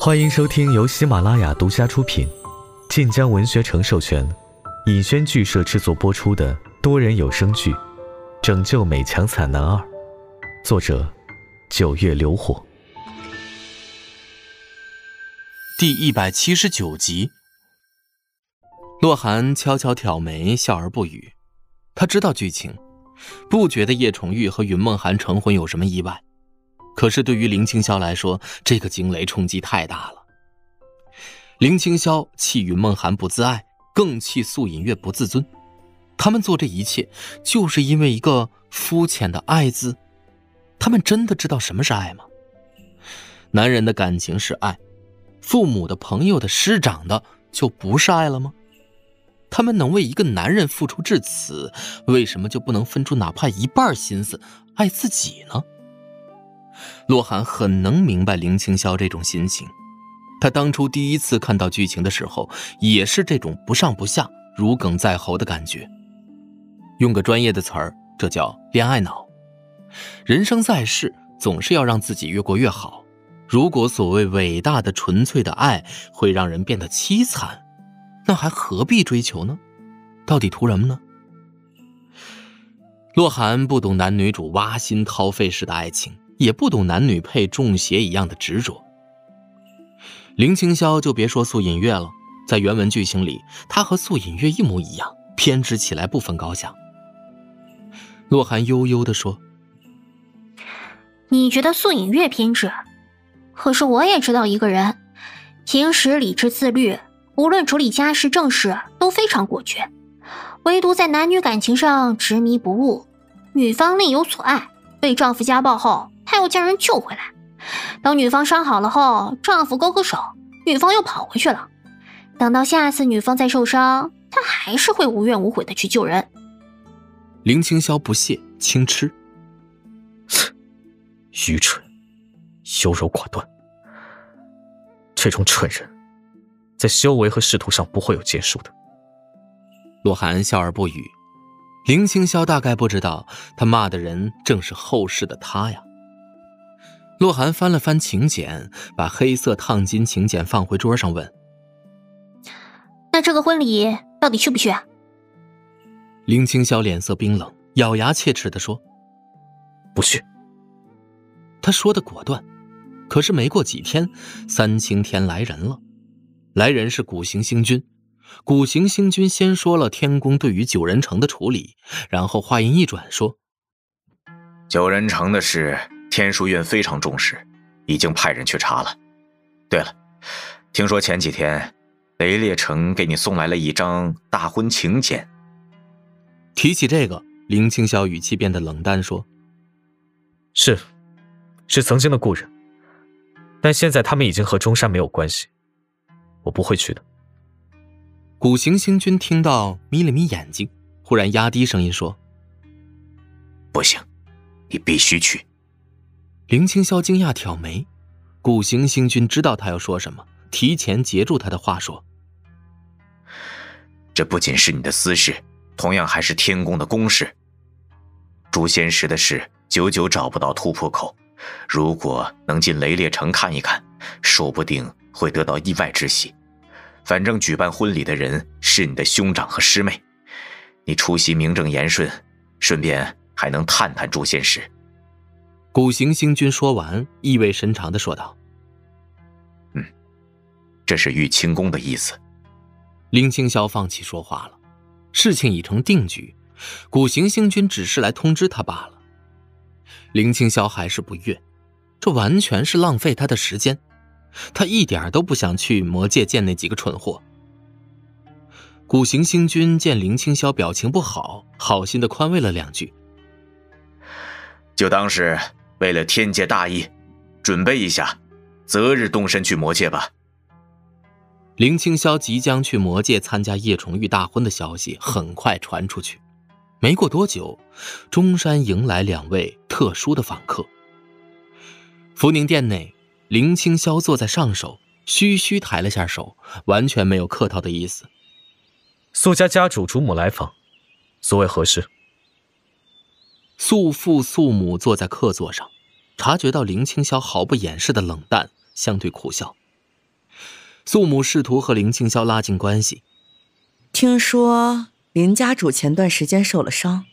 欢迎收听由喜马拉雅独家出品、晋江文学城授权、尹轩剧社制作播出的多人有声剧《拯救美强惨男二》，作者：九月流火，第一百七十九集。洛寒悄悄挑眉，笑而不语。他知道剧情，不觉得叶崇玉和云梦寒成婚有什么意外。可是对于林青霄来说，这个惊雷冲击太大了。林青霄气云梦寒不自爱，更气素隐月不自尊。他们做这一切，就是因为一个肤浅的“爱”字。他们真的知道什么是爱吗？男人的感情是爱，父母的、朋友的、师长的，就不是爱了吗？他们能为一个男人付出至此，为什么就不能分出哪怕一半心思爱自己呢？洛寒很能明白林青霄这种心情，他当初第一次看到剧情的时候，也是这种不上不下、如鲠在喉的感觉。用个专业的词儿，这叫恋爱脑。人生在世，总是要让自己越过越好。如果所谓伟大的、纯粹的爱会让人变得凄惨，那还何必追求呢？到底图什么呢？洛寒不懂男女主挖心掏肺式的爱情。也不懂男女配中邪一样的执着。林青霄就别说素隐月了，在原文剧情里，他和素隐月一模一样，偏执起来不分高下。洛寒悠悠地说：“你觉得素隐月偏执？可是我也知道一个人，平时理智自律，无论处理家事正事都非常果决，唯独在男女感情上执迷不悟。女方另有所爱，被丈夫家暴后。”他又将人救回来，等女方伤好了后，丈夫勾勾手，女方又跑回去了。等到下次女方再受伤，他还是会无怨无悔的去救人。林青霄不屑轻嗤：“愚蠢，优柔寡断，这种蠢人，在修为和仕途上不会有建树的。”洛寒笑而不语。林青霄大概不知道，他骂的人正是后世的他呀。洛寒翻了翻请柬，把黑色烫金请柬放回桌上，问：“那这个婚礼到底去不去？”啊林青霄脸色冰冷，咬牙切齿地说：“不去。”他说的果断，可是没过几天，三清天来人了。来人是古行星君。古行星君先说了天宫对于九人城的处理，然后话音一转说：“九人城的事。”天书院非常重视，已经派人去查了。对了，听说前几天雷烈成给你送来了一张大婚请柬。提起这个，林青霄语气变得冷淡，说：“是，是曾经的故人，但现在他们已经和中山没有关系，我不会去的。”古行星君听到，眯了眯眼睛，忽然压低声音说：“不行，你必须去。”林青霄惊讶挑眉，古行星君知道他要说什么，提前截住他的话说：“这不仅是你的私事，同样还是天宫的公事。诛仙石的事久久找不到突破口，如果能进雷烈城看一看，说不定会得到意外之喜。反正举办婚礼的人是你的兄长和师妹，你出席名正言顺，顺便还能探探诛仙石。”古行星君说完，意味深长的说道：“嗯，这是玉清宫的意思。”林清霄放弃说话了，事情已成定局，古行星君只是来通知他罢了。林清霄还是不悦，这完全是浪费他的时间，他一点都不想去魔界见那几个蠢货。古行星君见林清霄表情不好，好心的宽慰了两句：“就当是。”为了天界大义，准备一下，择日动身去魔界吧。林青霄即将去魔界参加叶崇玉大婚的消息很快传出去，没过多久，中山迎来两位特殊的访客。福宁殿内，林青霄坐在上首，虚虚抬了下手，完全没有客套的意思。苏家家主主母来访，所谓何事？素父素母坐在客座上，察觉到林青霄毫不掩饰的冷淡，相对苦笑：“素母试图和林青霄拉近关系。听说林家主前段时间受了伤，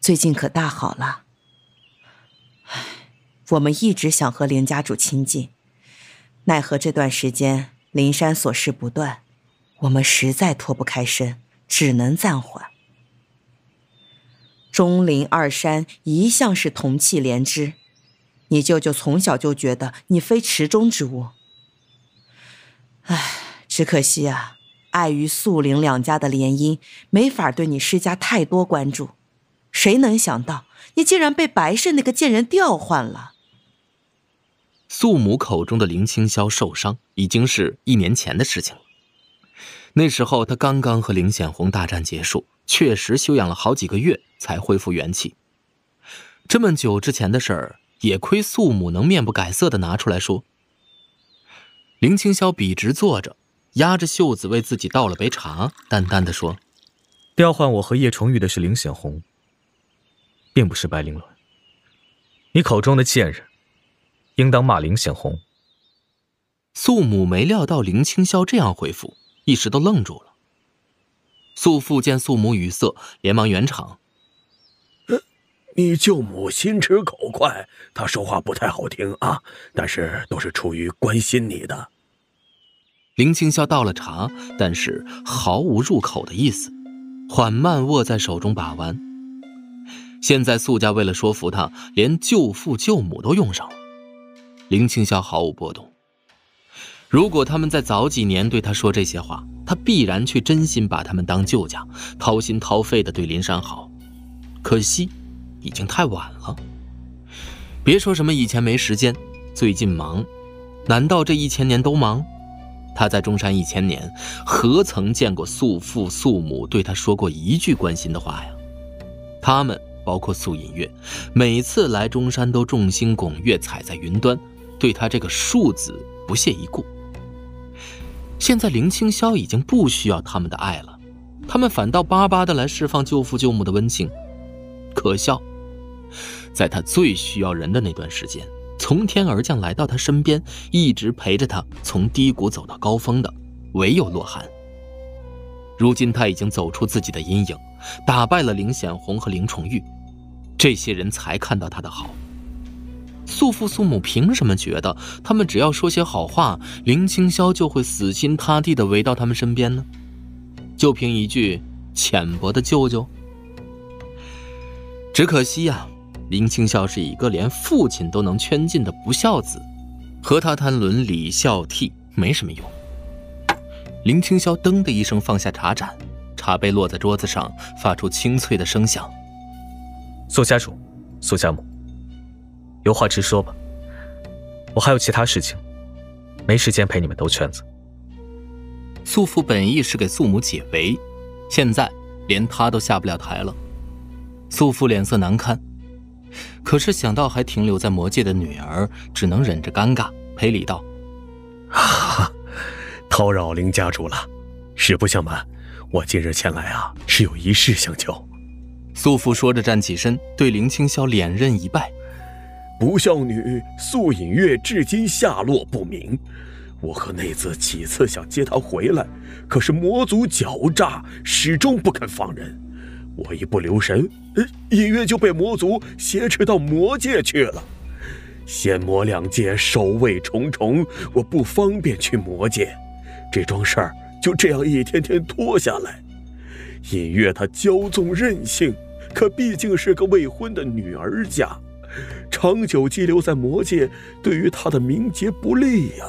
最近可大好了。唉，我们一直想和林家主亲近，奈何这段时间灵山琐事不断，我们实在脱不开身，只能暂缓。钟灵二山一向是同气连枝，你舅舅从小就觉得你非池中之物。唉，只可惜啊，碍于素灵两家的联姻，没法对你施加太多关注。谁能想到你竟然被白氏那个贱人调换了？素母口中的林清霄受伤，已经是一年前的事情了。那时候他刚刚和林显红大战结束。确实休养了好几个月才恢复元气。这么久之前的事儿，也亏素母能面不改色的拿出来说。林青霄笔直坐着，压着袖子为自己倒了杯茶，淡淡的说：“调换我和叶崇玉的是林显红，并不是白灵鸾。你口中的贱人，应当骂林显红。”素母没料到林青霄这样回复，一时都愣住了。素父见素母语塞，连忙圆场：“你舅母心直口快，她说话不太好听啊，但是都是出于关心你的。”林青霄倒了茶，但是毫无入口的意思，缓慢握在手中把玩。现在素家为了说服他，连舅父舅母都用上了。林青霄毫无波动。如果他们在早几年对他说这些话，他必然去真心把他们当舅家，掏心掏肺的对林山好。可惜，已经太晚了。别说什么以前没时间，最近忙，难道这一千年都忙？他在中山一千年，何曾见过素父素母对他说过一句关心的话呀？他们，包括素隐月，每次来中山都众星拱月，踩在云端，对他这个庶子不屑一顾。现在林青霄已经不需要他们的爱了，他们反倒巴巴的来释放舅父舅母的温情。可笑，在他最需要人的那段时间，从天而降来到他身边，一直陪着他从低谷走到高峰的，唯有洛寒。如今他已经走出自己的阴影，打败了林显红和林重玉，这些人才看到他的好。素父素母凭什么觉得他们只要说些好话，林青霄就会死心塌地地围到他们身边呢？就凭一句浅薄的“舅舅”？只可惜呀，林青霄是一个连父亲都能圈禁的不孝子，和他谈伦理孝悌没什么用。林青霄噔的一声放下茶盏，茶杯落在桌子上，发出清脆的声响。苏家主，苏家母。有话直说吧，我还有其他事情，没时间陪你们兜圈子。素父本意是给素母解围，现在连他都下不了台了。素父脸色难堪，可是想到还停留在魔界的女儿，只能忍着尴尬赔礼道：“哈，叨扰林家主了。实不相瞒，我今日前来啊，是有一事相求。”素父说着站起身，对林青霄连刃一拜。不孝女素隐月至今下落不明，我和内子几次想接她回来，可是魔族狡诈，始终不肯放人。我一不留神，呃隐月就被魔族挟持到魔界去了。仙魔两界守卫重重，我不方便去魔界，这桩事儿就这样一天天拖下来。隐月她骄纵任性，可毕竟是个未婚的女儿家。长久寄留在魔界，对于他的名节不利呀。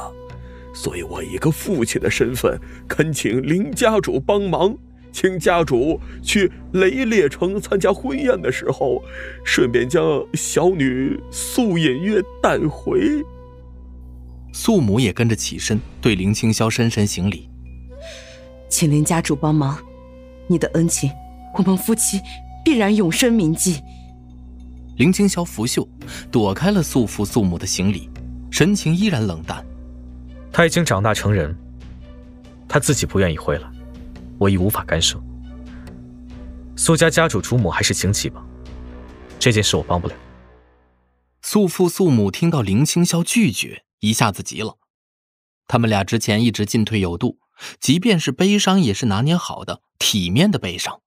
所以我以一个父亲的身份，恳请林家主帮忙，请家主去雷烈城参加婚宴的时候，顺便将小女素隐月带回。素母也跟着起身，对林青霄深深行礼，请林家主帮忙，你的恩情，我们夫妻必然永生铭记。林青霄拂袖，躲开了素父素母的行礼，神情依然冷淡。他已经长大成人，他自己不愿意回来，我已无法干涉。苏家家主主母还是请起吧，这件事我帮不了。素父素母听到林青霄拒绝，一下子急了。他们俩之前一直进退有度，即便是悲伤也是拿捏好的，体面的悲伤，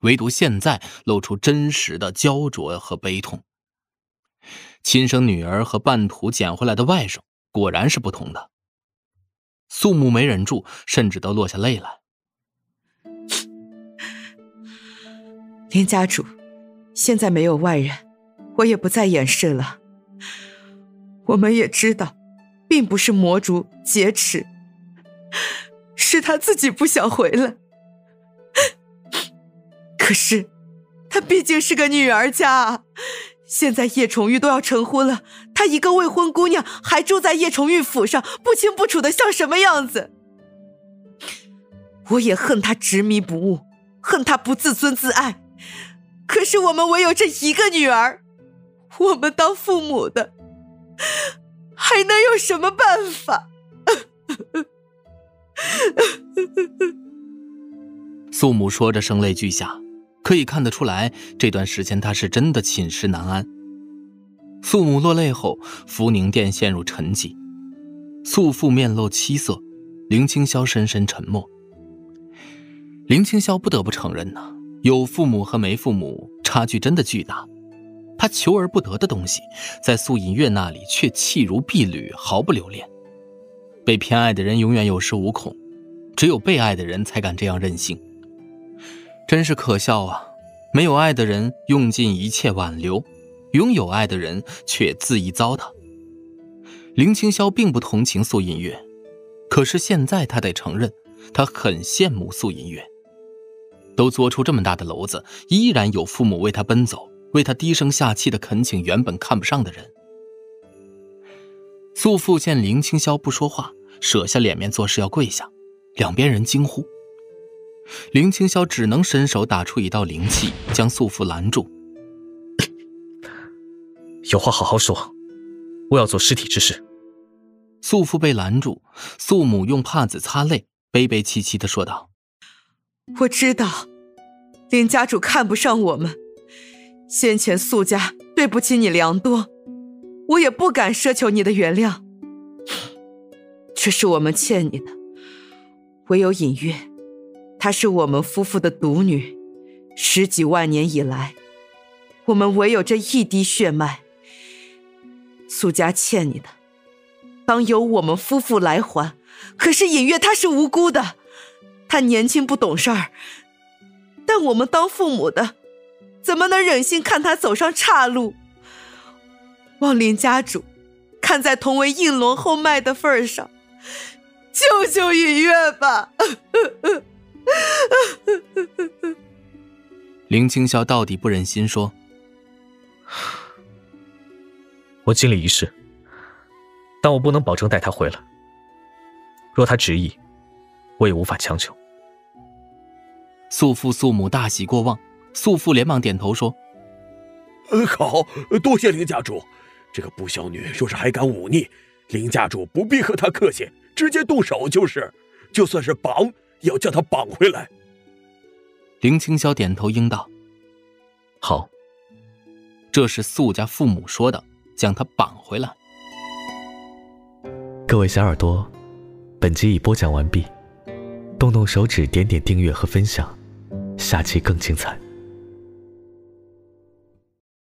唯独现在露出真实的焦灼和悲痛。亲生女儿和半途捡回来的外甥果然是不同的。肃穆没忍住，甚至都落下泪来。林家主，现在没有外人，我也不再掩饰了。我们也知道，并不是魔族劫持，是他自己不想回来。可是，她毕竟是个女儿家，现在叶崇玉都要成婚了，她一个未婚姑娘还住在叶崇玉府上，不清不楚的像什么样子？我也恨她执迷不悟，恨她不自尊自爱。可是我们唯有这一个女儿，我们当父母的。还能有什么办法？素母说着，声泪俱下，可以看得出来，这段时间她是真的寝食难安。素母落泪后，福宁殿陷入沉寂，素父面露凄色，林青霄深深沉默。林青霄不得不承认呐，有父母和没父母差距真的巨大。他求而不得的东西，在素隐月那里却弃如敝履，毫不留恋。被偏爱的人永远有恃无恐，只有被爱的人才敢这样任性。真是可笑啊！没有爱的人用尽一切挽留，拥有爱的人却恣意糟蹋。林青霄并不同情素隐月，可是现在他得承认，他很羡慕素隐月。都作出这么大的篓子，依然有父母为他奔走。为他低声下气的恳请原本看不上的人。素父见林青霄不说话，舍下脸面做事要跪下，两边人惊呼。林青霄只能伸手打出一道灵气，将素父拦住。有话好好说，我要做尸体之事。素父被拦住，素母用帕子擦泪，悲悲戚戚的说道：“我知道，林家主看不上我们。”先前素家对不起你良多，我也不敢奢求你的原谅。这是我们欠你的。唯有隐月，她是我们夫妇的独女，十几万年以来，我们唯有这一滴血脉。苏家欠你的，当由我们夫妇来还。可是隐月她是无辜的，她年轻不懂事儿，但我们当父母的。怎么能忍心看她走上岔路？望林家主，看在同为应龙后脉的份上，救救隐月吧！林青霄到底不忍心说：“ 我尽力一试，但我不能保证带他回来。若他执意，我也无法强求。”素父素母大喜过望。素父连忙点头说：“呃，好多谢林家主。这个不孝女若是还敢忤逆，林家主不必和她客气，直接动手就是。就算是绑，也要将他绑回来。”林青霄点头应道：“好。”这是素家父母说的，将他绑回来。各位小耳朵，本集已播讲完毕，动动手指，点点订阅和分享，下期更精彩。